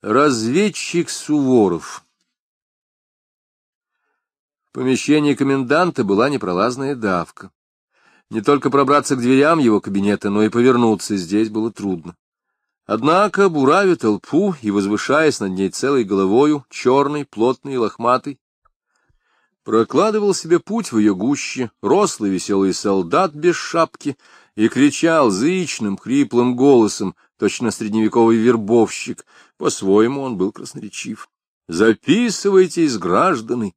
Разведчик Суворов В помещении коменданта была непролазная давка. Не только пробраться к дверям его кабинета, но и повернуться здесь было трудно. Однако, буравя толпу и возвышаясь над ней целой головою, черный, плотный и лохматый, прокладывал себе путь в ее гуще рослый веселый солдат без шапки и кричал зычным, хриплым голосом, точно средневековый вербовщик. По-своему он был красноречив. «Записывайтесь, граждане!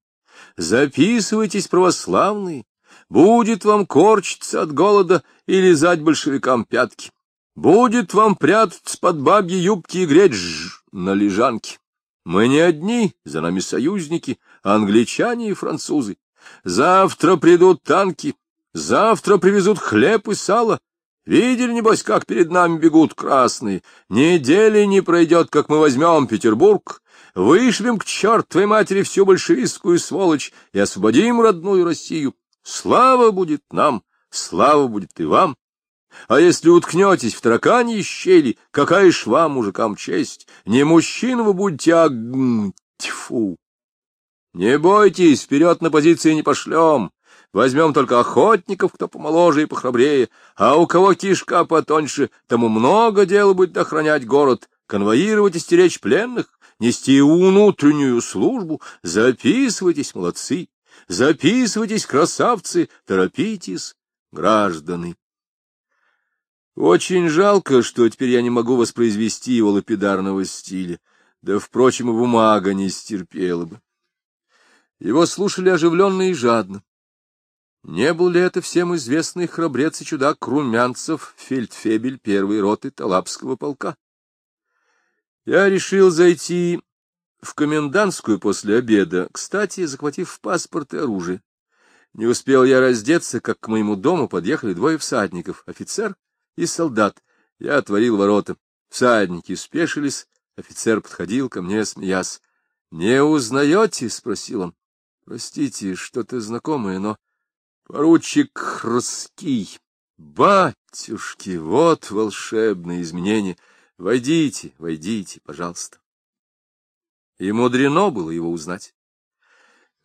Записывайтесь, православные! Будет вам корчиться от голода и лизать большевикам пятки! Будет вам прятаться под бабьи юбки и греть ж на лежанке! Мы не одни, за нами союзники, англичане и французы. Завтра придут танки, завтра привезут хлеб и сало, Видели, небось, как перед нами бегут красные? Недели не пройдет, как мы возьмем Петербург, вышлем к чертовой матери всю большевистскую сволочь и освободим родную Россию. Слава будет нам, слава будет и вам. А если уткнетесь в тараканьи щели, какая ж вам, мужикам, честь? Не мужчин вы будете, а... Тьфу! Не бойтесь, вперед на позиции не пошлем. Возьмем только охотников, кто помоложе и похрабрее, а у кого кишка потоньше, тому много дела будет охранять город, конвоировать и стеречь пленных, нести внутреннюю службу. Записывайтесь, молодцы, записывайтесь, красавцы, торопитесь, граждане. Очень жалко, что теперь я не могу воспроизвести его лапидарного стиля, да, впрочем, и бумага не стерпела бы. Его слушали оживленно и жадно. Не был ли это всем известный храбрец и чудак Румянцев, фельдфебель первой роты Талапского полка? Я решил зайти в комендантскую после обеда, кстати, захватив паспорт и оружие. Не успел я раздеться, как к моему дому подъехали двое всадников, офицер и солдат. Я отворил ворота. Всадники спешились, офицер подходил ко мне, смеясь. — Не узнаете? — спросил он. — Простите, что-то знакомое, но... Поручик Хрский. Батюшки, вот волшебное изменение. Войдите, войдите, пожалуйста. И мудрено было его узнать.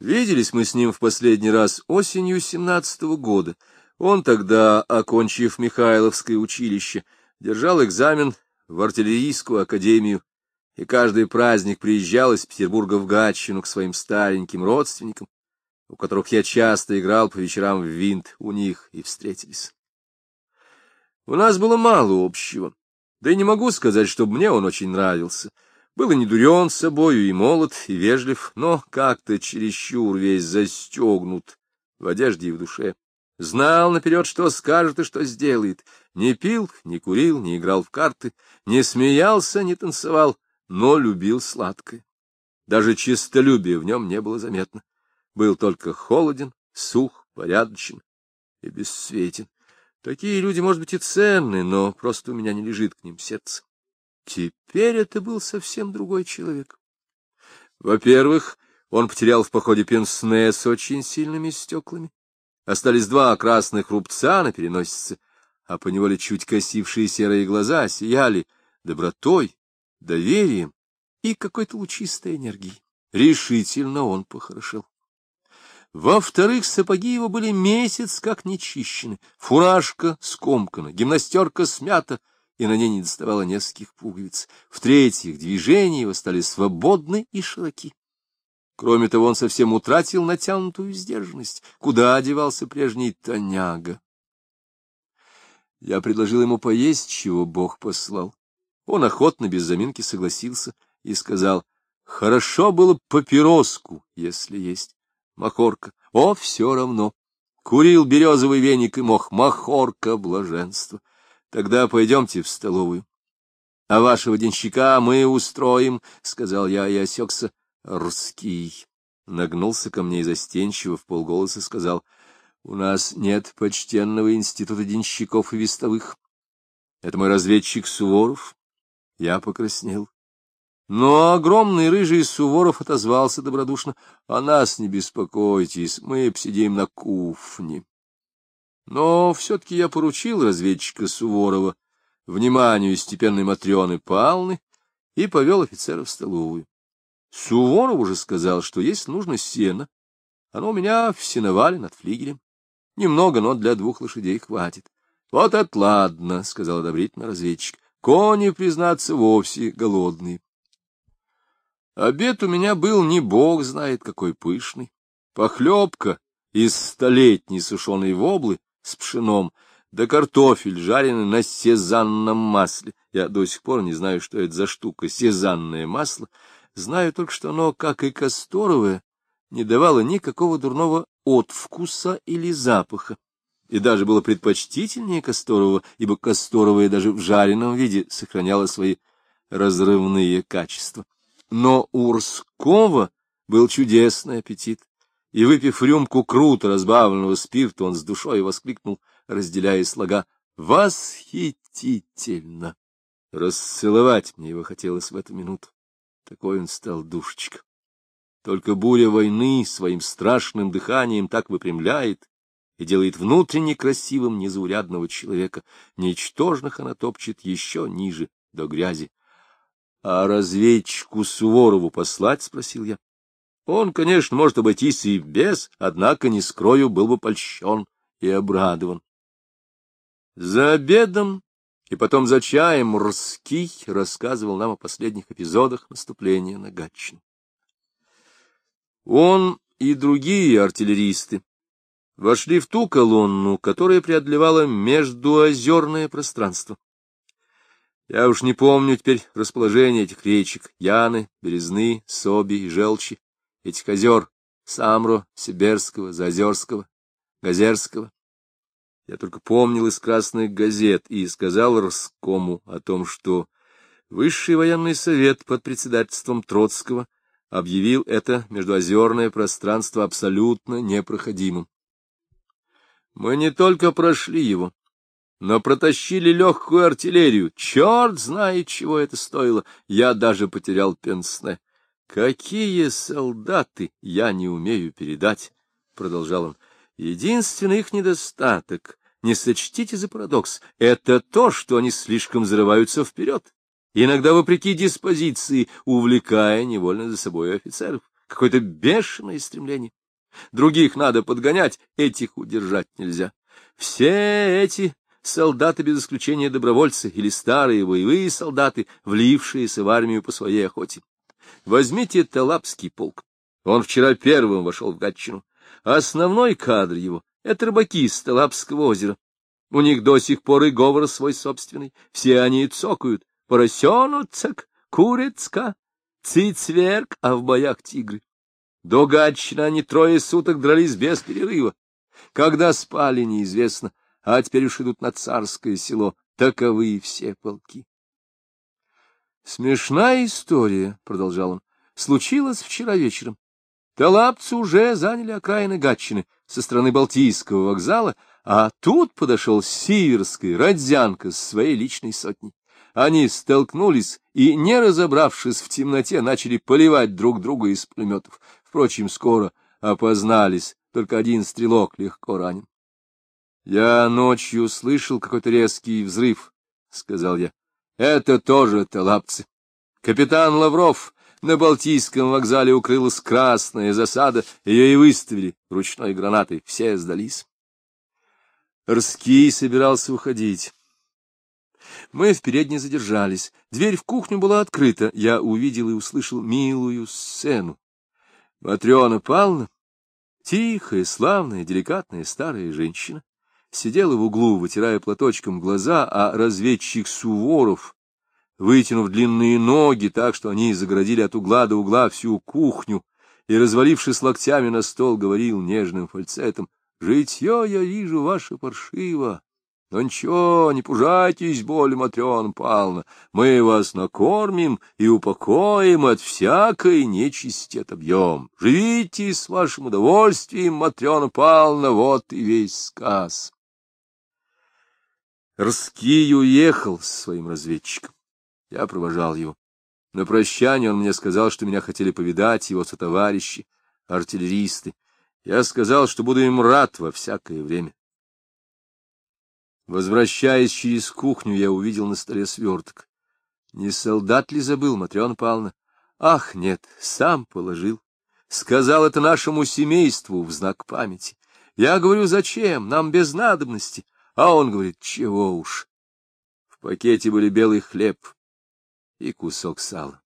Виделись мы с ним в последний раз осенью семнадцатого года. Он тогда, окончив Михайловское училище, держал экзамен в артиллерийскую академию, и каждый праздник приезжал из Петербурга в Гатчину к своим стареньким родственникам, у которых я часто играл по вечерам в винт, у них и встретились. У нас было мало общего, да и не могу сказать, чтобы мне он очень нравился. Был и не дурен собою, и молод, и вежлив, но как-то чересчур весь застегнут в одежде и в душе. Знал наперед, что скажет и что сделает. Не пил, не курил, не играл в карты, не смеялся, не танцевал, но любил сладкое. Даже чистолюбия в нем не было заметно был только холоден, сух, порядочен и бесцветен. Такие люди, может быть, и ценны, но просто у меня не лежит к ним сердце. Теперь это был совсем другой человек. Во-первых, он потерял в походе пенсне с очень сильными стеклами. Остались два красных рубца на переносице, а по неволе чуть косившие серые глаза сияли добротой, доверием и какой-то лучистой энергией. Решительно он похорошел. Во-вторых, сапоги его были месяц как нечищены, фуражка скомкана, гимнастерка смята, и на ней не доставало нескольких пуговиц. В-третьих, движения его стали свободны и широки. Кроме того, он совсем утратил натянутую сдержанность. Куда одевался прежний тоняга? Я предложил ему поесть, чего Бог послал. Он охотно, без заминки согласился и сказал, хорошо было папироску, если есть. Махорка. О, все равно. Курил березовый веник и мох. Махорка, блаженство. Тогда пойдемте в столовую. — А вашего денщика мы устроим, — сказал я и осекся. Русский. Нагнулся ко мне и застенчиво в полголоса сказал. — У нас нет почтенного института денщиков и вестовых. Это мой разведчик Суворов. Я покраснел. Но огромный рыжий Суворов отозвался добродушно. — О нас не беспокойтесь, мы посидим на кухне. Но все-таки я поручил разведчика Суворова вниманию степенной Матрены Павловны и повел офицера в столовую. Суворов уже сказал, что есть нужно сено. Оно у меня в сеновале над флигелем. Немного, но для двух лошадей хватит. — Вот это ладно, — сказал одобрительно разведчик. — Кони, признаться, вовсе голодные. Обед у меня был не бог знает какой пышный. Похлебка из столетней сушеной воблы с пшеном, да картофель, жареный на сезанном масле. Я до сих пор не знаю, что это за штука, сезанное масло. Знаю только, что оно, как и касторовое, не давало никакого дурного отвкуса или запаха, и даже было предпочтительнее касторового, ибо касторовое даже в жареном виде сохраняло свои разрывные качества. Но у Урского был чудесный аппетит, и, выпив рюмку круто разбавленного спирта, он с душой воскликнул, разделяя слога «Восхитительно!» Расцеловать мне его хотелось в эту минуту. Такой он стал душечка. Только буря войны своим страшным дыханием так выпрямляет и делает внутренне красивым незаурядного человека. Ничтожных она топчет еще ниже, до грязи. — А разведчику Суворову послать? — спросил я. — Он, конечно, может обойтись и без, однако, не скрою, был бы польщен и обрадован. За обедом и потом за чаем Морский рассказывал нам о последних эпизодах наступления на Гатчину. Он и другие артиллеристы вошли в ту колонну, которая преодолевала междуозерное пространство. Я уж не помню теперь расположение этих речек — Яны, Березны, Соби и Желчи, этих озер — Самро, Сиберского, Заозерского, Газерского. Я только помнил из красных газет и сказал Роскому о том, что Высший военный совет под председательством Троцкого объявил это междуозерное пространство абсолютно непроходимым. Мы не только прошли его, но протащили легкую артиллерию. Черт знает, чего это стоило. Я даже потерял пенсне. Какие солдаты я не умею передать, — продолжал он. Единственный их недостаток, не сочтите за парадокс, это то, что они слишком зарываются вперед иногда вопреки диспозиции, увлекая невольно за собой офицеров. Какое-то бешеное стремление. Других надо подгонять, этих удержать нельзя. Все эти солдаты, без исключения добровольцы или старые боевые солдаты, влившиеся в армию по своей охоте. Возьмите Талапский полк. Он вчера первым вошел в Гатчину. Основной кадр его — это рыбаки с Талапского озера. У них до сих пор и говор свой собственный. Все они цокают, поросеночек, курицка, цицверк, а в боях тигры. До Гатчина они трое суток дрались без перерыва. Когда спали, неизвестно, а теперь уж идут на царское село. Таковы все полки. Смешная история, — продолжал он, — случилась вчера вечером. Талапцы уже заняли окраины Гатчины со стороны Балтийского вокзала, а тут подошел Сиверский Родзянко с своей личной сотней. Они столкнулись и, не разобравшись в темноте, начали поливать друг друга из пулеметов. Впрочем, скоро опознались, только один стрелок легко ранен. — Я ночью слышал какой-то резкий взрыв, — сказал я. — Это тоже талапцы. Капитан Лавров на Балтийском вокзале укрылась красная засада, ее и выставили ручной гранатой, все сдались. Рский собирался уходить. Мы в передней задержались. Дверь в кухню была открыта. Я увидел и услышал милую сцену. Матрена Павловна, тихая, славная, деликатная старая женщина, сидела в углу, вытирая платочком глаза, а разведчик Суворов, вытянув длинные ноги так, что они загородили от угла до угла всю кухню, и, развалившись локтями на стол, говорил нежным фальцетом, «Житье я вижу ваше паршиво, но ничего, не пужайтесь, боль, Матрена Павловна, мы вас накормим и упокоим от всякой нечисти отобьем. Живите с вашим удовольствием, Матрена Павловна, вот и весь сказ. Рский уехал с своим разведчиком. Я провожал его. На прощание он мне сказал, что меня хотели повидать его сотоварищи, артиллеристы. Я сказал, что буду им рад во всякое время. Возвращаясь через кухню, я увидел на столе сверток. Не солдат ли забыл, Матрена Павловна? Ах, нет, сам положил. Сказал это нашему семейству в знак памяти. Я говорю, зачем? Нам без надобности. А он говорит, чего уж. В пакете были белый хлеб и кусок сала.